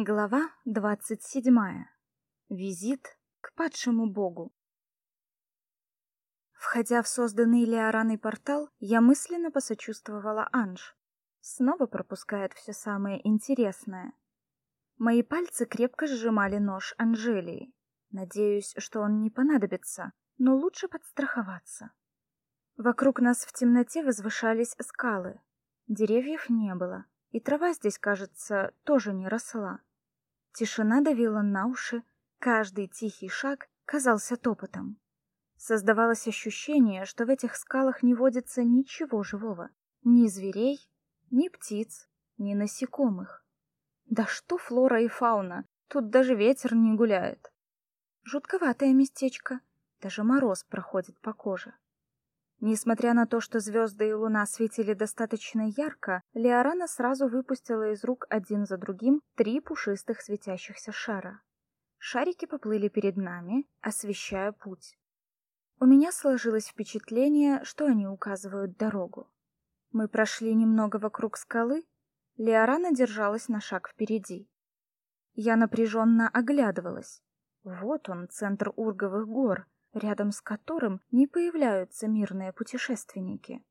Глава двадцать седьмая. Визит к падшему богу. Входя в созданный Леораной портал, я мысленно посочувствовала Анж. Снова пропускает все самое интересное. Мои пальцы крепко сжимали нож Анжелии. Надеюсь, что он не понадобится, но лучше подстраховаться. Вокруг нас в темноте возвышались скалы. Деревьев не было, и трава здесь, кажется, тоже не росла. Тишина давила на уши, каждый тихий шаг казался топотом. Создавалось ощущение, что в этих скалах не водится ничего живого, ни зверей, ни птиц, ни насекомых. Да что флора и фауна, тут даже ветер не гуляет. Жутковатое местечко, даже мороз проходит по коже. Несмотря на то, что звезды и луна светили достаточно ярко, Леорана сразу выпустила из рук один за другим три пушистых светящихся шара. Шарики поплыли перед нами, освещая путь. У меня сложилось впечатление, что они указывают дорогу. Мы прошли немного вокруг скалы, Леорана держалась на шаг впереди. Я напряженно оглядывалась. Вот он, центр Урговых гор, рядом с которым не появляются мирные путешественники.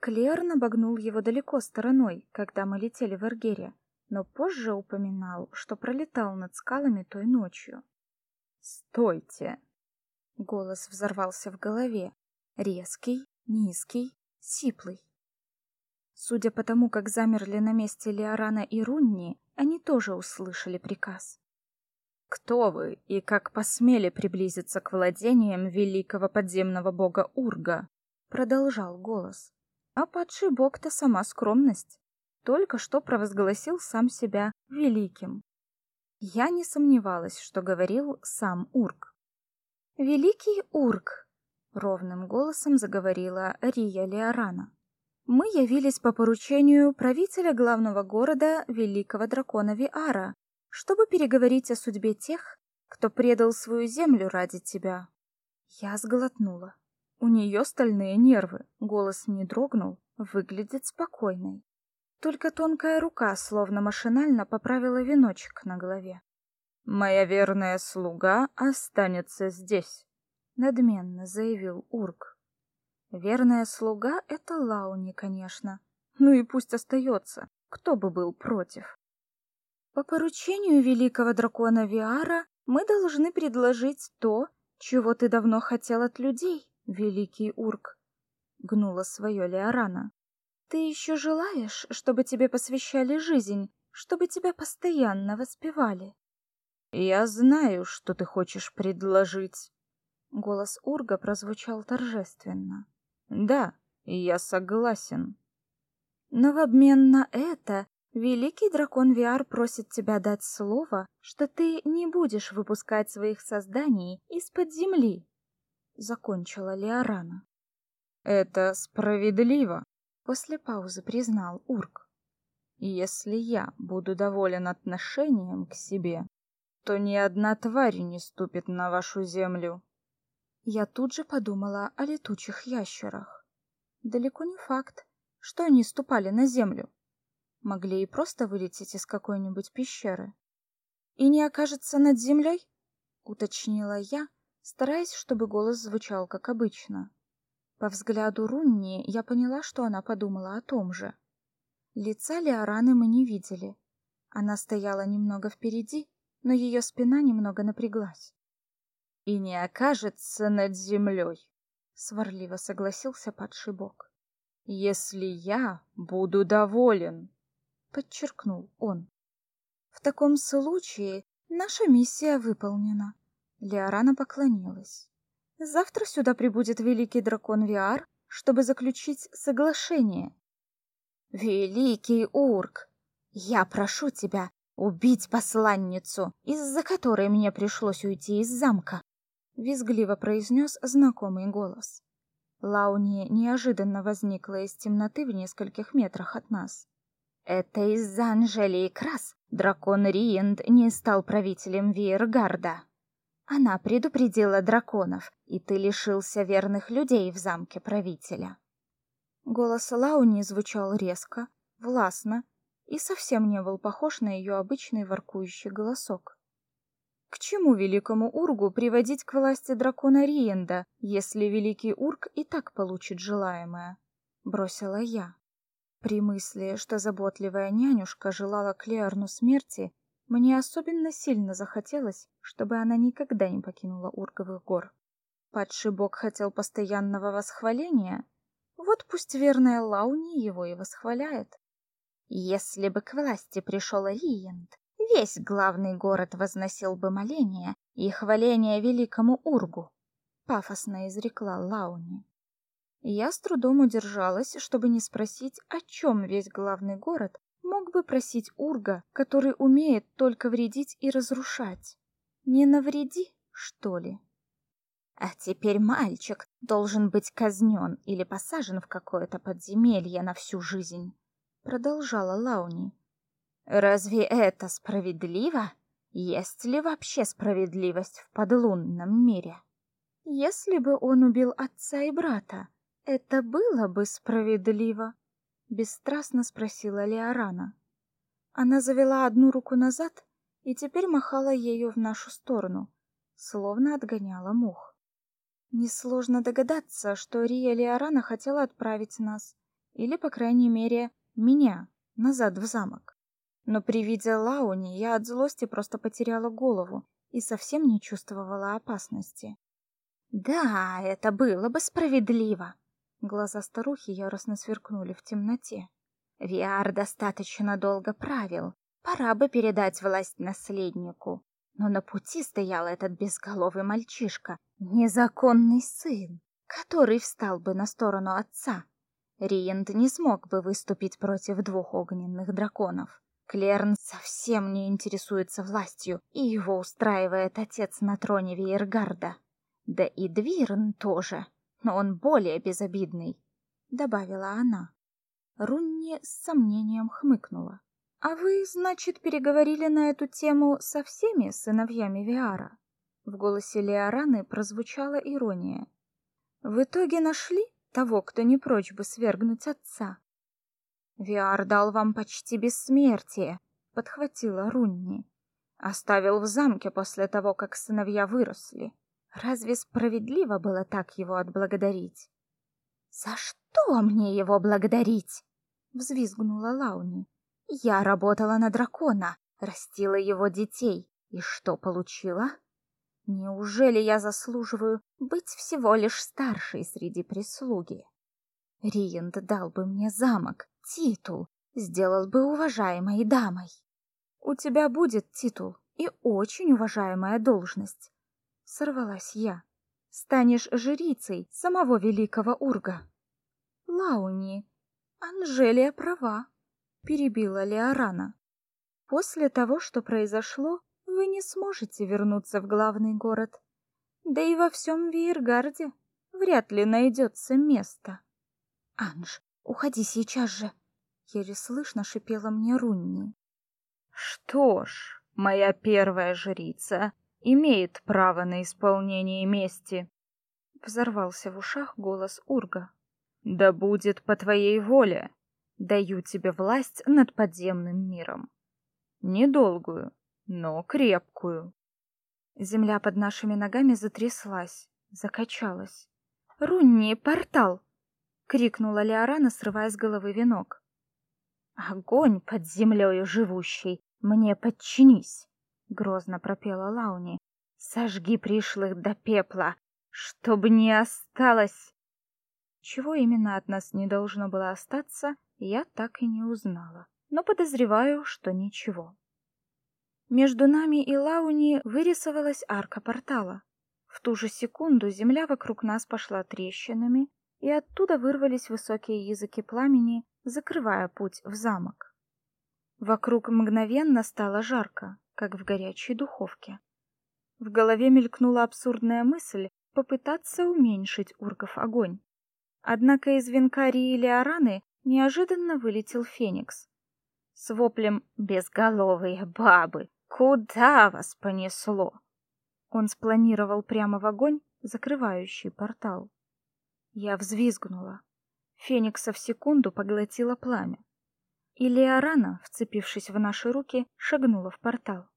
Клерн обогнул его далеко стороной, когда мы летели в Эргере, но позже упоминал, что пролетал над скалами той ночью. «Стойте!» Голос взорвался в голове, резкий, низкий, сиплый. Судя по тому, как замерли на месте Леорана и Рунни, они тоже услышали приказ. Кто вы и как посмели приблизиться к владениям великого подземного бога Урга? продолжал голос. А падший бог-то сама скромность, только что провозгласил сам себя великим. Я не сомневалась, что говорил сам Ург. Великий Ург, ровным голосом заговорила Рия Леорана. Мы явились по поручению правителя главного города великого дракона Виара, чтобы переговорить о судьбе тех, кто предал свою землю ради тебя. Я сглотнула. У нее стальные нервы, голос не дрогнул, выглядит спокойной. Только тонкая рука словно машинально поправила веночек на голове. Моя верная слуга останется здесь, надменно заявил Урк. Верная слуга это Лауни, конечно. Ну и пусть остается. Кто бы был против? По поручению великого дракона Виара мы должны предложить то, чего ты давно хотел от людей, великий Урк, гнула свое Леорана. Ты еще желаешь, чтобы тебе посвящали жизнь, чтобы тебя постоянно воспевали? Я знаю, что ты хочешь предложить. Голос Урга прозвучал торжественно. Да, я согласен. Но в обмен на это Великий дракон Виар просит тебя дать слово, что ты не будешь выпускать своих созданий из-под земли, закончила Леорана. Это справедливо, после паузы признал Урк. Если я буду доволен отношением к себе, то ни одна тварь не ступит на вашу землю. Я тут же подумала о летучих ящерах. Далеко не факт, что они ступали на землю могли и просто вылететь из какой-нибудь пещеры. И не окажется над землей? уточнила я, стараясь, чтобы голос звучал как обычно. По взгляду Рунни я поняла, что она подумала о том же. Лица Леораны мы не видели. Она стояла немного впереди, но ее спина немного напряглась. И не окажется над землей, сварливо согласился падший бог. Если я буду доволен подчеркнул он. В таком случае наша миссия выполнена. Лиарана поклонилась. Завтра сюда прибудет великий дракон Виар, чтобы заключить соглашение. Великий Урк, я прошу тебя убить посланницу, из-за которой мне пришлось уйти из замка, визгливо произнес знакомый голос. Лауни неожиданно возникла из темноты в нескольких метрах от нас. Это из-за Анжелии Крас дракон Риенд не стал правителем Виергарда. Она предупредила драконов, и ты лишился верных людей в замке правителя. Голос Лауни звучал резко, властно и совсем не был похож на ее обычный воркующий голосок. К чему великому Ургу приводить к власти дракона Риенда, если великий Ург и так получит желаемое? бросила я. При мысли, что заботливая нянюшка желала Клеарну смерти, мне особенно сильно захотелось, чтобы она никогда не покинула Урговых гор. Падший бог хотел постоянного восхваления, вот пусть верная Лауни его и восхваляет. Если бы к власти пришел Риент, весь главный город возносил бы моления и хваления великому Ургу, пафосно изрекла Лауни. Я с трудом удержалась, чтобы не спросить, о чем весь главный город мог бы просить Урга, который умеет только вредить и разрушать. Не навреди, что ли? А теперь мальчик должен быть казнен или посажен в какое-то подземелье на всю жизнь продолжала Лауни. Разве это справедливо? Есть ли вообще справедливость в подлунном мире? Если бы он убил отца и брата, это было бы справедливо, бесстрастно спросила Леорана. Она завела одну руку назад и теперь махала ею в нашу сторону, словно отгоняла мух. Несложно догадаться, что Рия Леорана хотела отправить нас, или, по крайней мере, меня назад в замок. Но при виде Лауни я от злости просто потеряла голову и совсем не чувствовала опасности. Да, это было бы справедливо. Глаза старухи яростно сверкнули в темноте. Виар достаточно долго правил. Пора бы передать власть наследнику. Но на пути стоял этот безголовый мальчишка, незаконный сын, который встал бы на сторону отца Риент не смог бы выступить против двух огненных драконов. Клерн совсем не интересуется властью, и его устраивает отец на троне Вейергарда. Да и Двирн тоже, но он более безобидный, добавила она. Рунни с сомнением хмыкнула. А вы, значит, переговорили на эту тему со всеми сыновьями Виара? В голосе Леораны прозвучала ирония. В итоге нашли? того, кто не прочь бы свергнуть отца. Виар дал вам почти бессмертие, подхватила Рунни. Оставил в замке после того, как сыновья выросли. Разве справедливо было так его отблагодарить? За что мне его благодарить? взвизгнула Лауни. Я работала на дракона, растила его детей, и что получила? Неужели я заслуживаю быть всего лишь старшей среди прислуги? Риент дал бы мне замок, титул, сделал бы уважаемой дамой. У тебя будет титул и очень уважаемая должность. Сорвалась я. Станешь жрицей самого великого Урга. Лауни, Анжелия права, перебила Леорана. После того, что произошло, вы не сможете вернуться в главный город. Да и во всем Вейергарде вряд ли найдется место. Анж, уходи сейчас же, еле слышно шипела мне Рунни. Что ж, моя первая жрица имеет право на исполнение мести. Взорвался в ушах голос Урга. Да будет по твоей воле. Даю тебе власть над подземным миром. Недолгую, но крепкую. Земля под нашими ногами затряслась, закачалась. "Рунни, портал!" крикнула Леорана, срывая с головы венок. "Огонь под землею живущий, мне подчинись", грозно пропела Лауни. "Сожги пришлых до пепла, чтобы не осталось". Чего именно от нас не должно было остаться, я так и не узнала, но подозреваю, что ничего. Между нами и Лауни вырисовалась арка портала. В ту же секунду земля вокруг нас пошла трещинами, и оттуда вырвались высокие языки пламени, закрывая путь в замок. Вокруг мгновенно стало жарко, как в горячей духовке. В голове мелькнула абсурдная мысль попытаться уменьшить ургов огонь. Однако из венка или Араны неожиданно вылетел феникс. С воплем «Безголовые бабы! Куда вас понесло? Он спланировал прямо в огонь, закрывающий портал. Я взвизгнула. Феникса в секунду поглотило пламя. И Леорана, вцепившись в наши руки, шагнула в портал.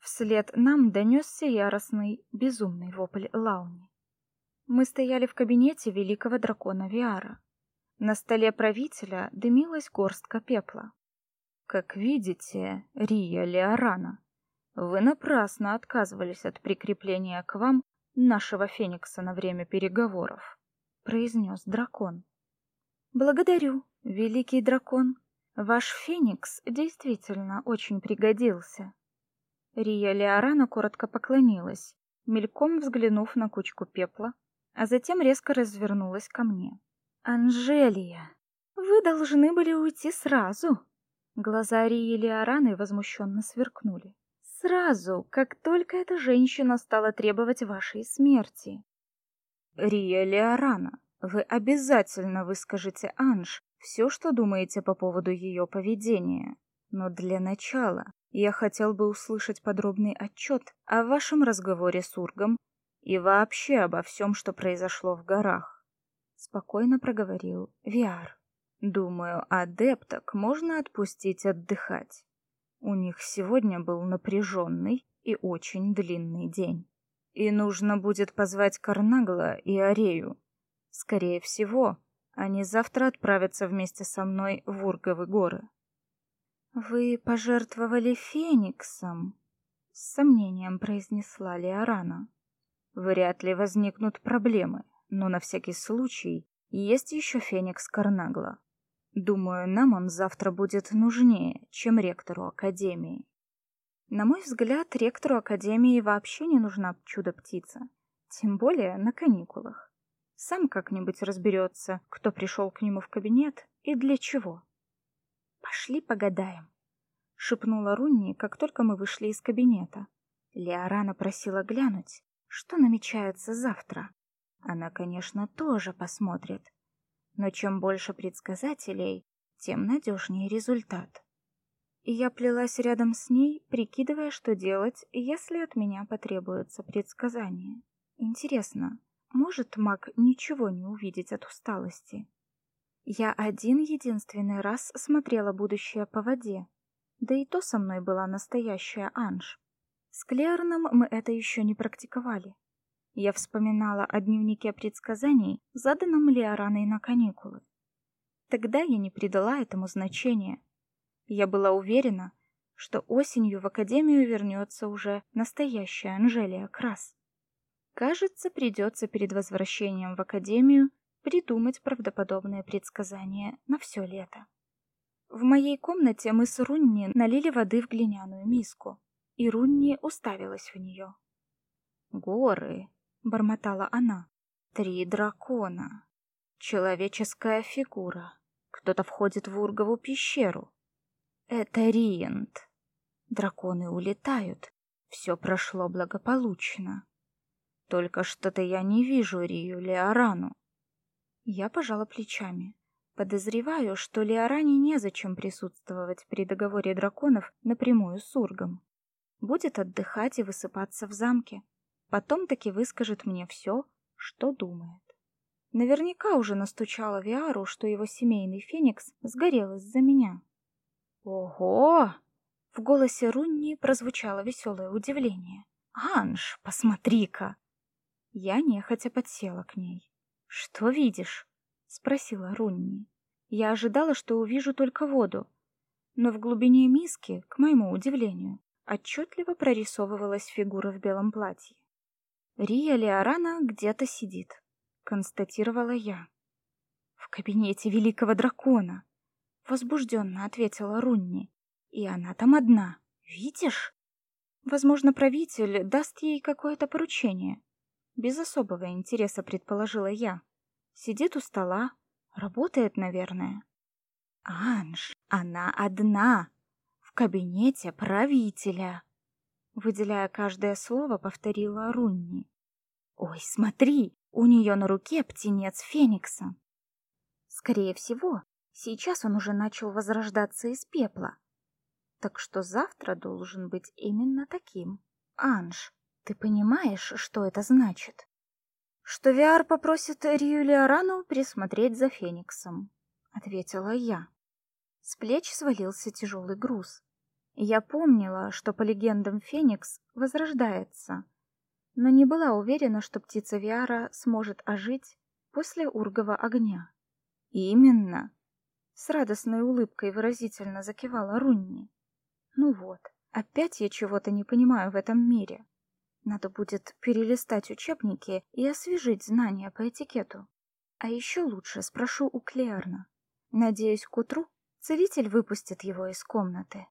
Вслед нам донесся яростный, безумный вопль Лауни. Мы стояли в кабинете великого дракона Виара. На столе правителя дымилась горстка пепла. Как видите, Рия Леорана, вы напрасно отказывались от прикрепления к вам нашего феникса на время переговоров, произнес дракон. Благодарю, великий дракон. Ваш феникс действительно очень пригодился. Рия Леорана коротко поклонилась, мельком взглянув на кучку пепла, а затем резко развернулась ко мне. Анжелия, вы должны были уйти сразу. Глаза Рии Леораны возмущенно сверкнули. Сразу, как только эта женщина стала требовать вашей смерти. Рия Леорана, вы обязательно выскажете Анж все, что думаете по поводу ее поведения. Но для начала я хотел бы услышать подробный отчет о вашем разговоре с Ургом и вообще обо всем, что произошло в горах. Спокойно проговорил Виар. Думаю, адепток можно отпустить отдыхать. У них сегодня был напряженный и очень длинный день. И нужно будет позвать Карнагла и Арею. Скорее всего, они завтра отправятся вместе со мной в Урговы горы. Вы пожертвовали Фениксом, с сомнением произнесла Леорана. Вряд ли возникнут проблемы, но на всякий случай есть еще Феникс Карнагла. Думаю, нам он завтра будет нужнее, чем ректору академии. На мой взгляд, ректору академии вообще не нужна чудо-птица, тем более на каникулах. Сам как-нибудь разберется, кто пришел к нему в кабинет и для чего. Пошли погадаем, шепнула Рунни, как только мы вышли из кабинета. Леорана просила глянуть, что намечается завтра. Она, конечно, тоже посмотрит, но чем больше предсказателей, тем надежнее результат. И я плелась рядом с ней, прикидывая, что делать, если от меня потребуется предсказание. Интересно, может маг ничего не увидеть от усталости? Я один единственный раз смотрела будущее по воде, да и то со мной была настоящая Анж. С Клерном мы это еще не практиковали. Я вспоминала о дневнике предсказаний, заданном Леораной на каникулы. Тогда я не придала этому значения. Я была уверена, что осенью в академию вернется уже настоящая Анжелия Крас. Кажется, придется перед возвращением в академию придумать правдоподобное предсказание на все лето. В моей комнате мы с Рунни налили воды в глиняную миску, и Рунни уставилась в нее. Горы, бормотала она. Три дракона. Человеческая фигура. Кто-то входит в Ургову пещеру. Это Риент. Драконы улетают. Все прошло благополучно. Только что-то я не вижу Рию Леорану. Я пожала плечами. Подозреваю, что Леоране незачем присутствовать при договоре драконов напрямую с Ургом. Будет отдыхать и высыпаться в замке. Потом таки выскажет мне все, что думает. Наверняка уже настучала Виару, что его семейный феникс сгорел из-за меня. Ого! В голосе Рунни прозвучало веселое удивление. Анж, посмотри-ка. Я нехотя подсела к ней. Что видишь? спросила Рунни. Я ожидала, что увижу только воду, но в глубине миски, к моему удивлению, отчетливо прорисовывалась фигура в белом платье. Рия Леорана где-то сидит, констатировала я. В кабинете великого дракона, возбужденно ответила Рунни. И она там одна. Видишь? Возможно, правитель даст ей какое-то поручение. Без особого интереса предположила я. Сидит у стола, работает, наверное. Анж, она одна в кабинете правителя выделяя каждое слово, повторила Рунни. Ой, смотри, у нее на руке птенец Феникса. Скорее всего, сейчас он уже начал возрождаться из пепла. Так что завтра должен быть именно таким. Анж, ты понимаешь, что это значит? Что Виар попросит Рию Леорану присмотреть за Фениксом, ответила я. С плеч свалился тяжелый груз. Я помнила, что по легендам Феникс возрождается, но не была уверена, что птица Виара сможет ожить после ургова огня. Именно, с радостной улыбкой выразительно закивала Рунни. Ну вот, опять я чего-то не понимаю в этом мире. Надо будет перелистать учебники и освежить знания по этикету. А еще лучше спрошу у Клеарна. Надеюсь, к утру целитель выпустит его из комнаты.